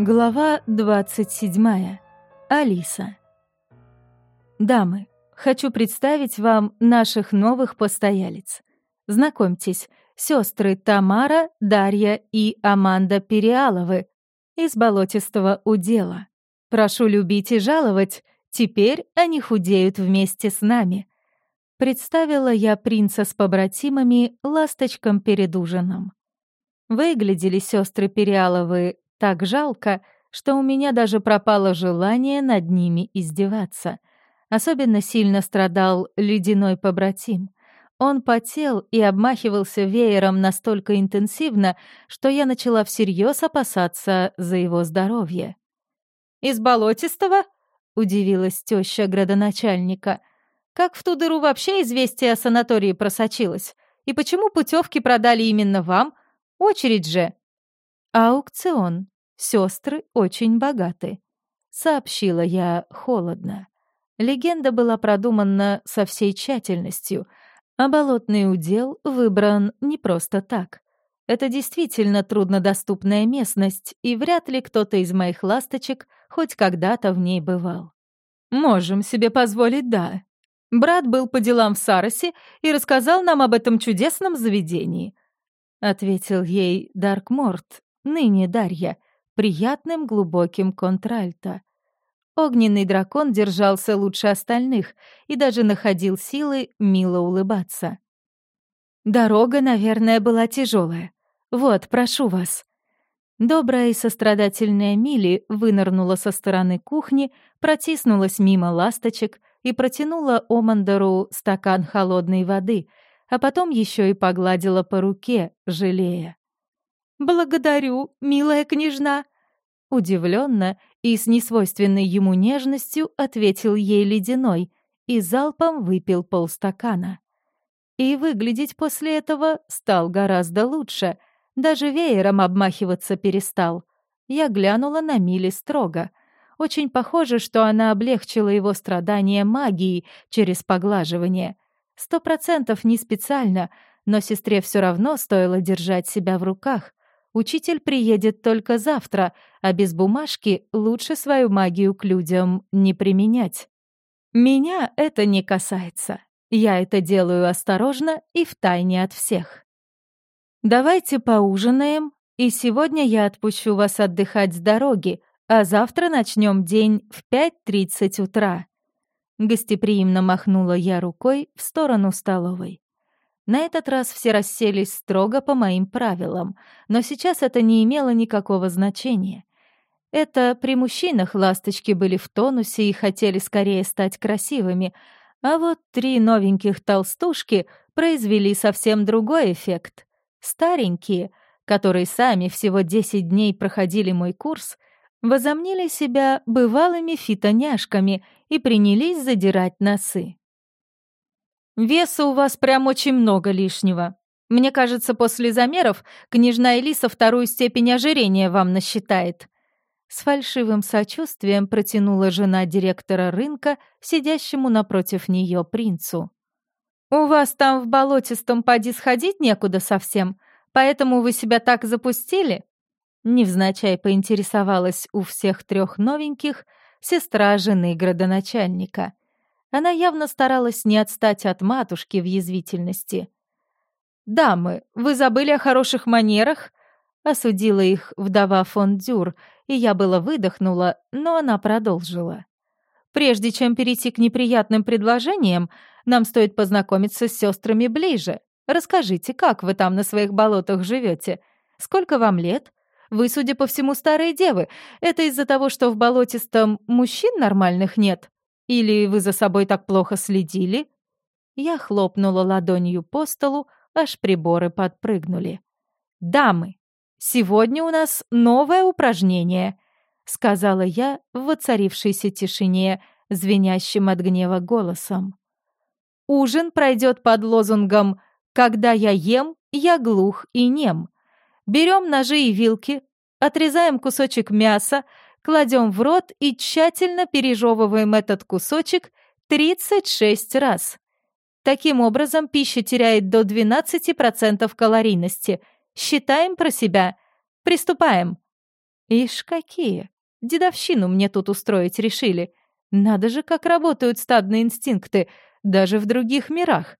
Глава 27. Алиса. Дамы, хочу представить вам наших новых постоялиц. Знакомьтесь, сестры Тамара, Дарья и Аманда Переаловы из болотистого удела. Прошу любить и жаловать, теперь они худеют вместе с нами. Представила я принца с побратимами ласточкам перед ужином. Выглядели сестры Переаловы так жалко, что у меня даже пропало желание над ними издеваться. Особенно сильно страдал ледяной побратим. Он потел и обмахивался веером настолько интенсивно, что я начала всерьез опасаться за его здоровье. «Из болотистого?» — удивилась теща градоначальника. «Как в ту дыру вообще известие о санатории просочилось? И почему путевки продали именно вам? Очередь же!» «Аукцион. Сестры очень богаты», — сообщила я холодно. Легенда была продумана со всей тщательностью, а болотный удел выбран не просто так. Это действительно труднодоступная местность, и вряд ли кто-то из моих ласточек хоть когда-то в ней бывал. «Можем себе позволить, да. Брат был по делам в Саросе и рассказал нам об этом чудесном заведении», — ответил ей Даркморт, ныне Дарья, приятным глубоким контральто. Огненный дракон держался лучше остальных и даже находил силы мило улыбаться. «Дорога, наверное, была тяжелая. Вот, прошу вас». Добрая и сострадательная Мили вынырнула со стороны кухни, протиснулась мимо ласточек и протянула Омандеру стакан холодной воды, а потом еще и погладила по руке, жалея. «Благодарю, милая княжна!» Удивленно и с несвойственной ему нежностью ответил ей ледяной и залпом выпил полстакана. И выглядеть после этого стал гораздо лучше, даже веером обмахиваться перестал. Я глянула на Мили строго. Очень похоже, что она облегчила его страдания магией через поглаживание. Сто процентов не специально, но сестре все равно стоило держать себя в руках, Учитель приедет только завтра, а без бумажки лучше свою магию к людям не применять. Меня это не касается. Я это делаю осторожно и втайне от всех. Давайте поужинаем, и сегодня я отпущу вас отдыхать с дороги, а завтра начнем день в 5.30 утра. Гостеприимно махнула я рукой в сторону столовой. На этот раз все расселись строго по моим правилам, но сейчас это не имело никакого значения. Это при мужчинах ласточки были в тонусе и хотели скорее стать красивыми, а вот три новеньких толстушки произвели совсем другой эффект. Старенькие, которые сами всего 10 дней проходили мой курс, возомнили себя бывалыми фитоняшками и принялись задирать носы. Веса у вас прям очень много лишнего. Мне кажется, после замеров княжна Элиса вторую степень ожирения вам насчитает». С фальшивым сочувствием протянула жена директора рынка, сидящему напротив нее принцу. «У вас там в болотистом поди сходить некуда совсем, поэтому вы себя так запустили?» Невзначай поинтересовалась у всех трех новеньких сестра жены градоначальника. Она явно старалась не отстать от матушки в язвительности. «Дамы, вы забыли о хороших манерах?» Осудила их вдова фон Дюр, и я было выдохнула, но она продолжила. «Прежде чем перейти к неприятным предложениям, нам стоит познакомиться с сестрами ближе. Расскажите, как вы там на своих болотах живете? Сколько вам лет? Вы, судя по всему, старые девы. Это из-за того, что в болотистом мужчин нормальных нет?» Или вы за собой так плохо следили?» Я хлопнула ладонью по столу, аж приборы подпрыгнули. «Дамы, сегодня у нас новое упражнение», — сказала я в воцарившейся тишине, звенящим от гнева голосом. «Ужин пройдет под лозунгом «Когда я ем, я глух и нем». Берем ножи и вилки, отрезаем кусочек мяса, кладем в рот и тщательно пережевываем этот кусочек 36 раз. Таким образом, пища теряет до 12% калорийности. Считаем про себя. Приступаем. Ишь какие! Дедовщину мне тут устроить решили. Надо же, как работают стадные инстинкты, даже в других мирах.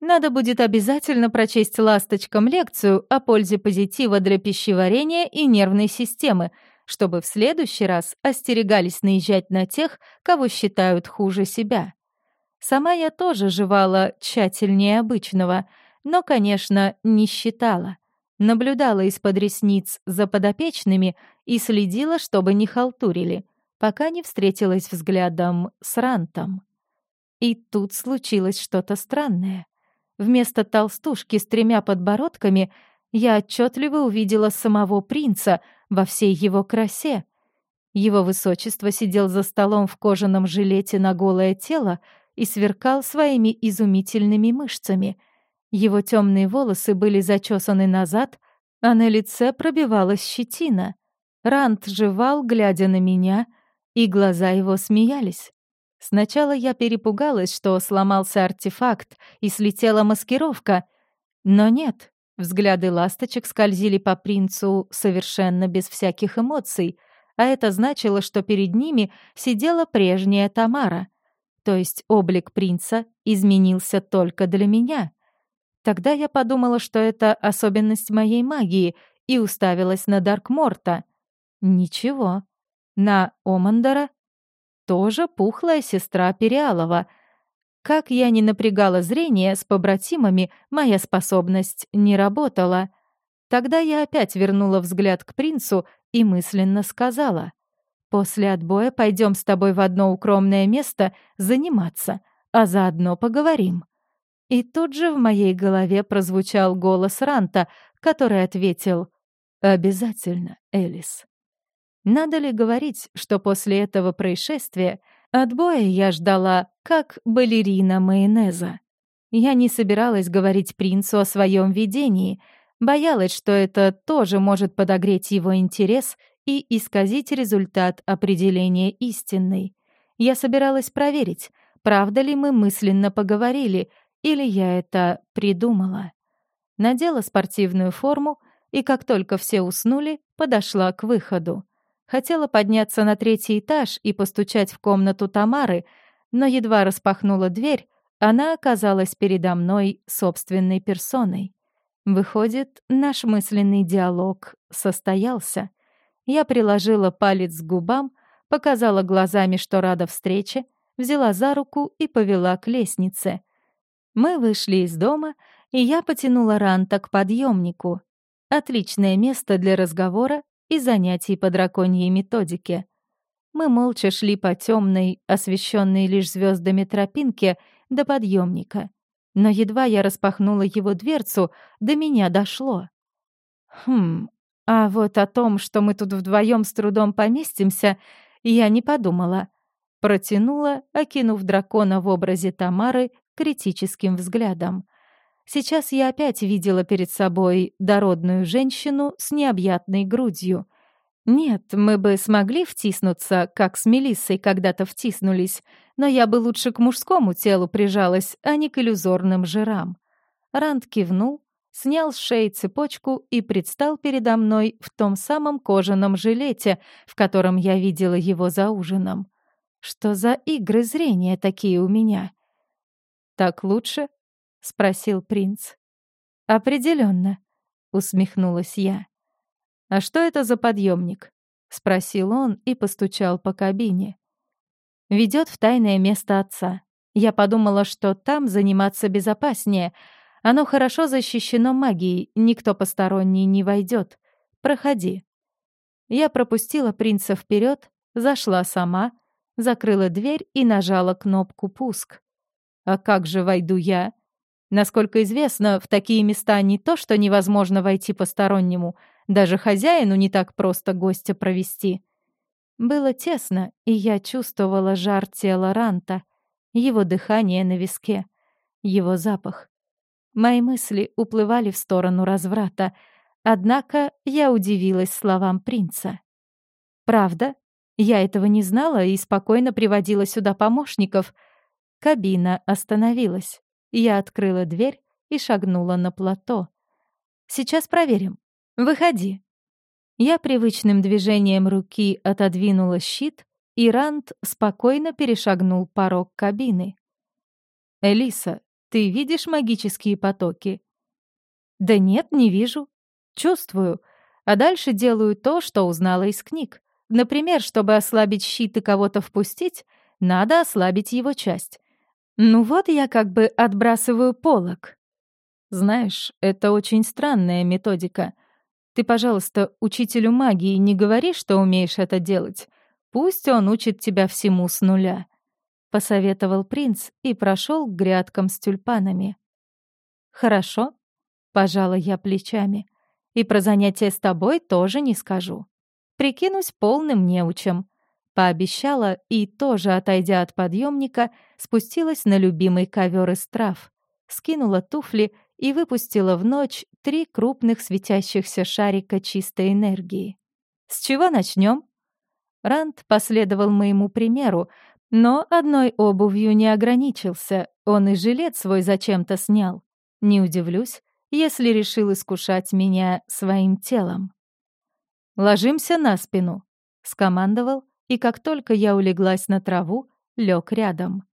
Надо будет обязательно прочесть ласточкам лекцию о пользе позитива для пищеварения и нервной системы, чтобы в следующий раз остерегались наезжать на тех, кого считают хуже себя. Сама я тоже жевала тщательнее обычного, но, конечно, не считала. Наблюдала из-под ресниц за подопечными и следила, чтобы не халтурили, пока не встретилась взглядом с Рантом. И тут случилось что-то странное. Вместо толстушки с тремя подбородками я отчетливо увидела самого принца во всей его красе. Его высочество сидел за столом в кожаном жилете на голое тело и сверкал своими изумительными мышцами. Его темные волосы были зачесаны назад, а на лице пробивалась щетина. Рант жевал, глядя на меня, и глаза его смеялись. Сначала я перепугалась, что сломался артефакт и слетела маскировка, но нет, взгляды ласточек скользили по принцу совершенно без всяких эмоций, а это значило, что перед ними сидела прежняя Тамара — то есть облик принца изменился только для меня. Тогда я подумала, что это особенность моей магии, и уставилась на Даркморта. Ничего. На Омандора тоже пухлая сестра Периалова. Как я не напрягала зрение с побратимами, моя способность не работала. Тогда я опять вернула взгляд к принцу и мысленно сказала. После отбоя пойдем с тобой в одно укромное место заниматься, а заодно поговорим». И тут же в моей голове прозвучал голос Ранта, который ответил «Обязательно, Элис». Надо ли говорить, что после этого происшествия отбоя я ждала, как балерина майонеза? Я не собиралась говорить принцу о своем видении, боялась, что это тоже может подогреть его интерес и исказить результат определения истинной. Я собиралась проверить, правда ли мы мысленно поговорили, или я это придумала. Надела спортивную форму и, как только все уснули, подошла к выходу. Хотела подняться на третий этаж и постучать в комнату Тамары, но едва распахнула дверь, она оказалась передо мной собственной персоной. Выходит, наш мысленный диалог состоялся. Я приложила палец к губам, показала глазами, что рада встрече, взяла за руку и повела к лестнице. Мы вышли из дома, и я потянула Ранта к подъемнику. Отличное место для разговора и занятий по драконьей методике. Мы молча шли по темной, освещенной лишь звездами тропинке до подъемника. Но едва я распахнула его дверцу, до меня дошло. Хм, а вот о том, что мы тут вдвоем с трудом поместимся, я не подумала. Протянула, окинув дракона в образе Тамары критическим взглядом. Сейчас я опять видела перед собой дородную женщину с необъятной грудью. Нет, мы бы смогли втиснуться, как с Мелиссой когда-то втиснулись, но я бы лучше к мужскому телу прижалась, а не к иллюзорным жирам. Ранд кивнул, снял с шеи цепочку и предстал передо мной в том самом кожаном жилете, в котором я видела его за ужином. Что за игры зрения такие у меня? «Так лучше?» — спросил принц. Определенно, усмехнулась я. «А что это за подъемник? спросил он и постучал по кабине. Ведет в тайное место отца. Я подумала, что там заниматься безопаснее — оно хорошо защищено магией, никто посторонний не войдет. Проходи. Я пропустила принца вперед, зашла сама, закрыла дверь и нажала кнопку «Пуск». А как же войду я? Насколько известно, в такие места не то, что невозможно войти постороннему, даже хозяину не так просто гостя провести. Было тесно, и я чувствовала жар тела Ранта, его дыхание на виске, его запах. Мои мысли уплывали в сторону разврата, однако я удивилась словам принца. «Правда? Я этого не знала и спокойно приводила сюда помощников». Кабина остановилась. Я открыла дверь и шагнула на плато. «Сейчас проверим. Выходи». Я привычным движением руки отодвинула щит, и Рант спокойно перешагнул порог кабины. «Элиса, ты видишь магические потоки?» «Да нет, не вижу. Чувствую. А дальше делаю то, что узнала из книг. Например, чтобы ослабить щит и кого-то впустить, надо ослабить его часть. Ну вот я как бы отбрасываю полог. Знаешь, это очень странная методика. Ты, пожалуйста, учителю магии не говори, что умеешь это делать. Пусть он учит тебя всему с нуля. Посоветовал принц и прошел к грядкам с тюльпанами. Хорошо, пожала я плечами. И про занятия с тобой тоже не скажу. Прикинусь полным неучем. Пообещала и, тоже отойдя от подъемника, спустилась на любимый ковер из трав, скинула туфли и выпустила в ночь три крупных светящихся шарика чистой энергии. «С чего начнем? Ранд последовал моему примеру, но одной обувью не ограничился, он и жилет свой зачем-то снял. Не удивлюсь, если решил искушать меня своим телом. «Ложимся на спину», — скомандовал, и как только я улеглась на траву, лег рядом.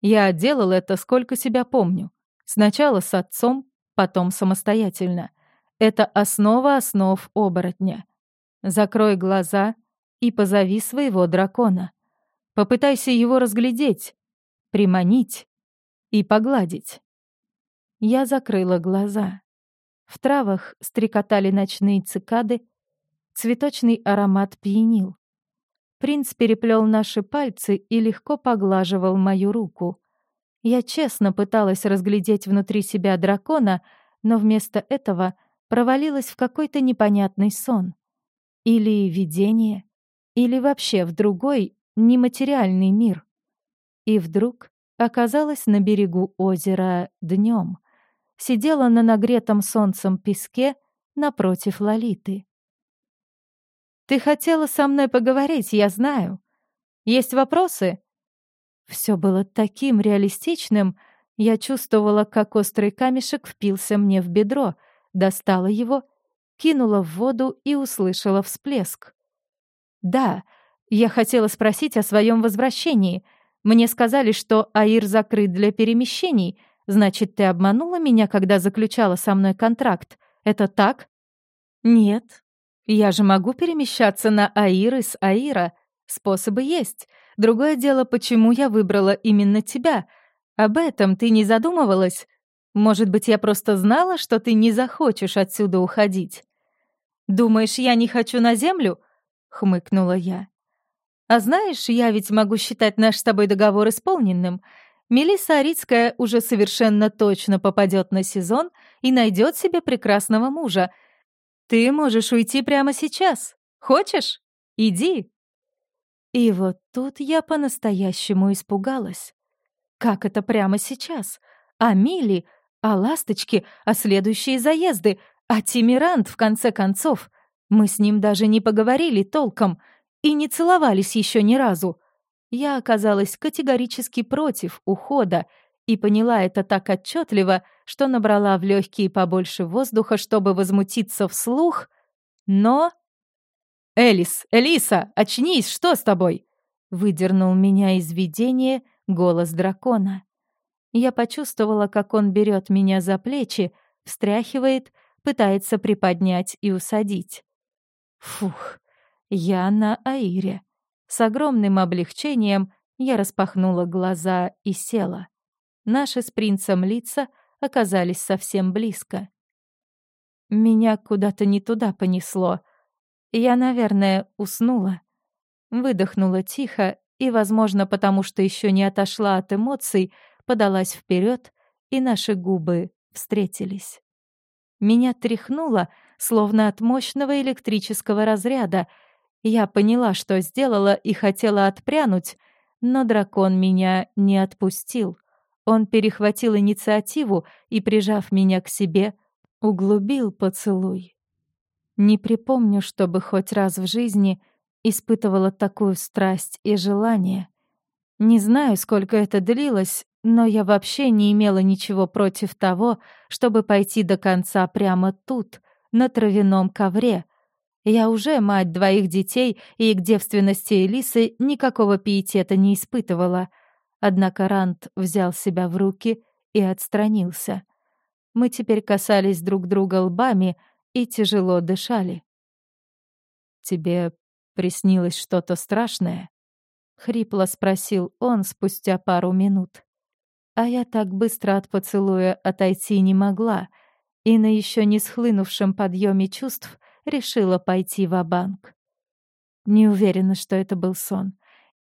Я делал это сколько себя помню. Сначала с отцом, потом самостоятельно. Это основа основ оборотня. Закрой глаза и позови своего дракона. Попытайся его разглядеть, приманить и погладить. Я закрыла глаза. В травах стрекотали ночные цикады, Цветочный аромат пьянил. Принц переплел наши пальцы и легко поглаживал мою руку. Я честно пыталась разглядеть внутри себя дракона, но вместо этого провалилась в какой-то непонятный сон. Или видение, или вообще в другой, нематериальный мир. И вдруг оказалась на берегу озера днем, Сидела на нагретом солнцем песке напротив Лолиты. Ты хотела со мной поговорить, я знаю. Есть вопросы?» Все было таким реалистичным. Я чувствовала, как острый камешек впился мне в бедро, достала его, кинула в воду и услышала всплеск. «Да, я хотела спросить о своем возвращении. Мне сказали, что Аир закрыт для перемещений. Значит, ты обманула меня, когда заключала со мной контракт. Это так?» «Нет, я же могу перемещаться на Аир из Аира. Способы есть. Другое дело, почему я выбрала именно тебя. Об этом ты не задумывалась? Может быть, я просто знала, что ты не захочешь отсюда уходить? Думаешь, я не хочу на землю? Хмыкнула я. А знаешь, я ведь могу считать наш с тобой договор исполненным. Мелисса Арицкая уже совершенно точно попадет на сезон и найдет себе прекрасного мужа — ты можешь уйти прямо сейчас. Хочешь? Иди. И вот тут я по-настоящему испугалась. Как это прямо сейчас? А Мили, а ласточки, а следующие заезды, а Тимирант, в конце концов. Мы с ним даже не поговорили толком и не целовались еще ни разу. Я оказалась категорически против ухода и поняла это так отчетливо, что набрала в легкие побольше воздуха, чтобы возмутиться вслух, но... «Элис! Элиса! Очнись! Что с тобой?» Выдернул меня из видения голос дракона. Я почувствовала, как он берет меня за плечи, встряхивает, пытается приподнять и усадить. Фух, я на Аире. С огромным облегчением я распахнула глаза и села. Наши с принцем лица оказались совсем близко. Меня куда-то не туда понесло. Я, наверное, уснула. Выдохнула тихо и, возможно, потому что еще не отошла от эмоций, подалась вперед, и наши губы встретились. Меня тряхнуло, словно от мощного электрического разряда. Я поняла, что сделала, и хотела отпрянуть, но дракон меня не отпустил. Он перехватил инициативу и, прижав меня к себе, углубил поцелуй. Не припомню, чтобы хоть раз в жизни испытывала такую страсть и желание. Не знаю, сколько это длилось, но я вообще не имела ничего против того, чтобы пойти до конца прямо тут, на травяном ковре. Я уже мать двоих детей и к девственности Элисы никакого пиетета не испытывала. Однако Рант взял себя в руки и отстранился. Мы теперь касались друг друга лбами и тяжело дышали. «Тебе приснилось что-то страшное?» — хрипло спросил он спустя пару минут. А я так быстро от поцелуя отойти не могла, и на еще не схлынувшем подъеме чувств решила пойти в банк Не уверена, что это был сон.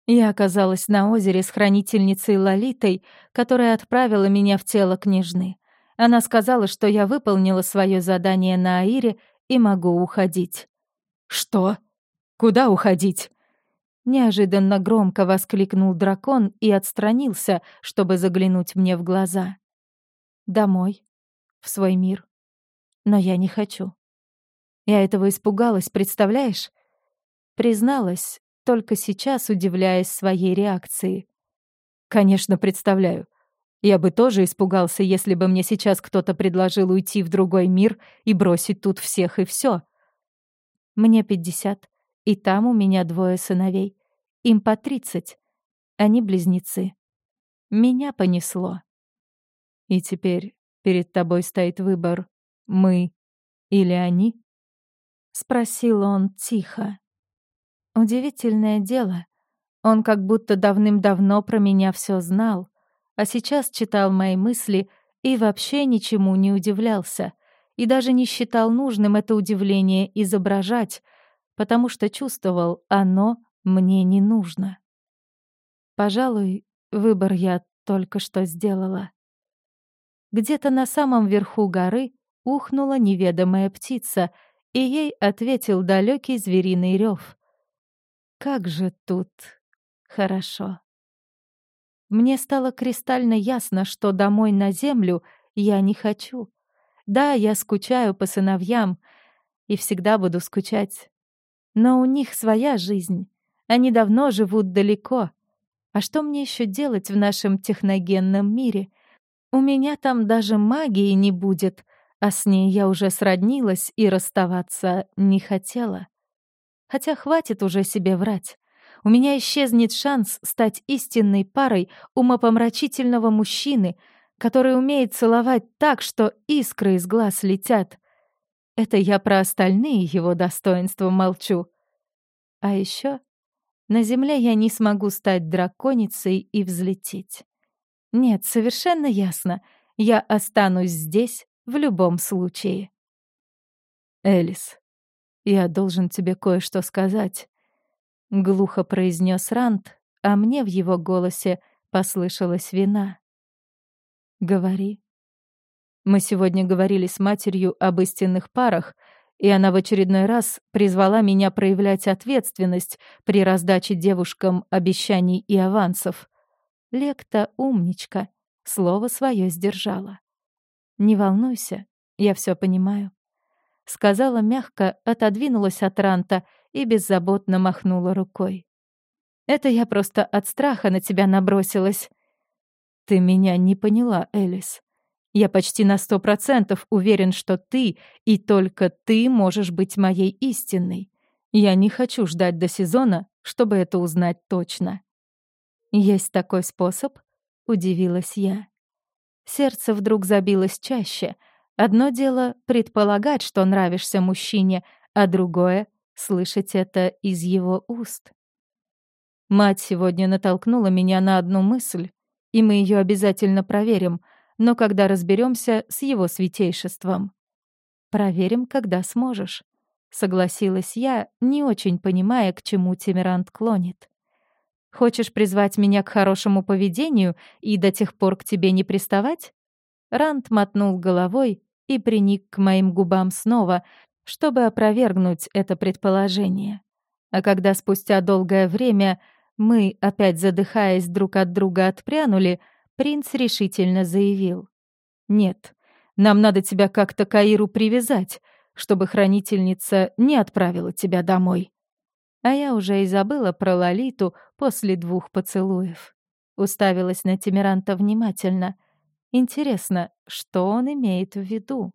Я оказалась на озере с хранительницей Лолитой, которая отправила меня в тело княжны. Она сказала, что я выполнила свое задание на Аире и могу уходить. «Что? Куда уходить?» Неожиданно громко воскликнул дракон и отстранился, чтобы заглянуть мне в глаза. «Домой. В свой мир. Но я не хочу. Я этого испугалась, представляешь?» Призналась, только сейчас удивляясь своей реакции. «Конечно, представляю. Я бы тоже испугался, если бы мне сейчас кто-то предложил уйти в другой мир и бросить тут всех и все. Мне пятьдесят, и там у меня двое сыновей. Им по тридцать. Они близнецы. Меня понесло. И теперь перед тобой стоит выбор «мы» или «они»? Спросил он тихо. Удивительное дело. Он как будто давным-давно про меня все знал, а сейчас читал мои мысли и вообще ничему не удивлялся, и даже не считал нужным это удивление изображать, потому что чувствовал, оно мне не нужно. Пожалуй, выбор я только что сделала. Где-то на самом верху горы ухнула неведомая птица, и ей ответил далекий звериный рев. Как же тут хорошо. Мне стало кристально ясно, что домой на землю я не хочу. Да, я скучаю по сыновьям и всегда буду скучать. Но у них своя жизнь. Они давно живут далеко. А что мне еще делать в нашем техногенном мире? У меня там даже магии не будет, а с ней я уже сроднилась и расставаться не хотела. Хотя хватит уже себе врать у меня исчезнет шанс стать истинной парой умопомрачительного мужчины, который умеет целовать так, что искры из глаз летят. Это я про остальные его достоинства молчу. А еще на земле я не смогу стать драконицей и взлететь. Нет, совершенно ясно, я останусь здесь в любом случае. Элис, я должен тебе кое-что сказать. Глухо произнес Рант, а мне в его голосе послышалась вина. «Говори». Мы сегодня говорили с матерью об истинных парах, и она в очередной раз призвала меня проявлять ответственность при раздаче девушкам обещаний и авансов. Лекта умничка, слово свое сдержала. «Не волнуйся, я все понимаю». Сказала мягко, отодвинулась от Ранта и беззаботно махнула рукой. «Это я просто от страха на тебя набросилась». «Ты меня не поняла, Элис. Я почти на сто процентов уверен, что ты и только ты можешь быть моей истинной. Я не хочу ждать до сезона, чтобы это узнать точно». «Есть такой способ?» — удивилась я. Сердце вдруг забилось чаще. Одно дело — предполагать, что нравишься мужчине, а другое слышать это из его уст. Мать сегодня натолкнула меня на одну мысль, и мы ее обязательно проверим, но когда разберемся с его святейшеством. Проверим, когда сможешь. Согласилась я, не очень понимая, к чему Тимирант клонит. Хочешь призвать меня к хорошему поведению и до тех пор к тебе не приставать? Рант мотнул головой и приник к моим губам снова, чтобы опровергнуть это предположение. А когда спустя долгое время мы, опять задыхаясь друг от друга, отпрянули, принц решительно заявил. «Нет, нам надо тебя как-то к Аиру привязать, чтобы хранительница не отправила тебя домой». А я уже и забыла про Лолиту после двух поцелуев. Уставилась на Тимиранта внимательно. Интересно, что он имеет в виду?